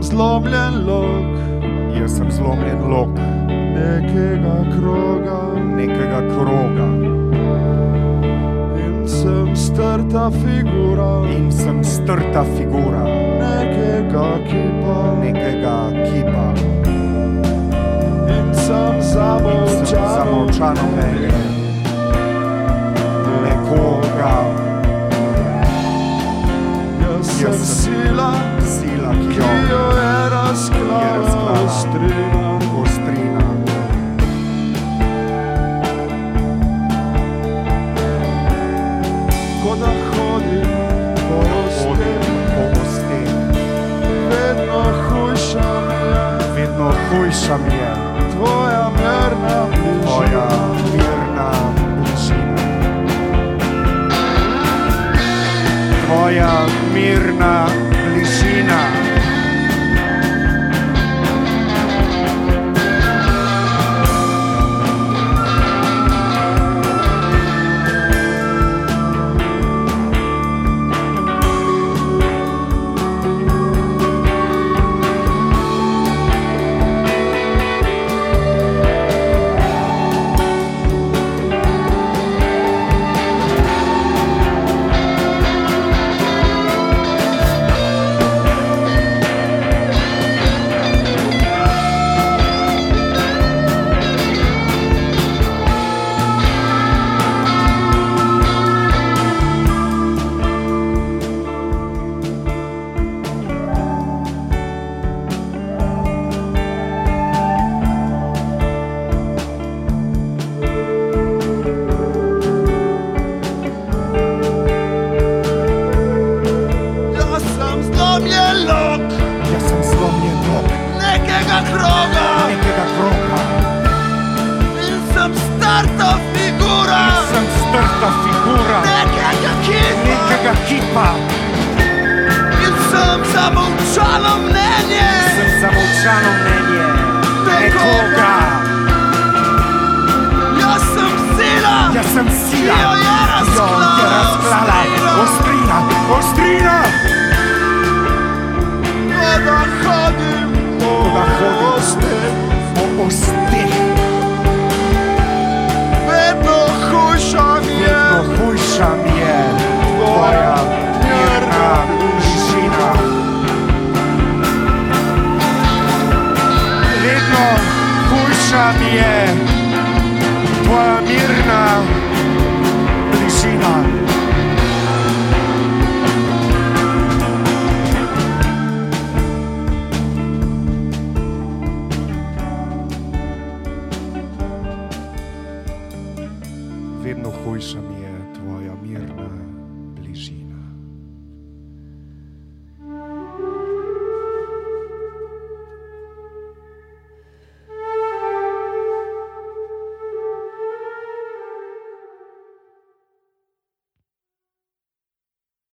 zlomljen lok. Jaz sem zlomljen lok. Nekega kroga. Nekega kroga. In sem strta figura. In sem strta figura. Nekega kipa. Nekega kipa. in sem In sem zamolčan zamolčano nekoga, Jaz sem sila, sila, ki ki jo jo je razklala ostrina. ostrina. Ko da hodim po ostih, po osteh, vedno hujša mi je vedno hujša mi je tvoja Tvoja mirna nekega kroga nekega kroga. in sem strta figura Sem strta figura nekega kipa nekega kipa. in sem zamolčano mnenje Sem zamolčano mnenje nekoga. Jaz vedno hujša mi je tvoja mirna bližina. Vedno hujša mi je tvoja mirna bližina. Vedno hujša mi je.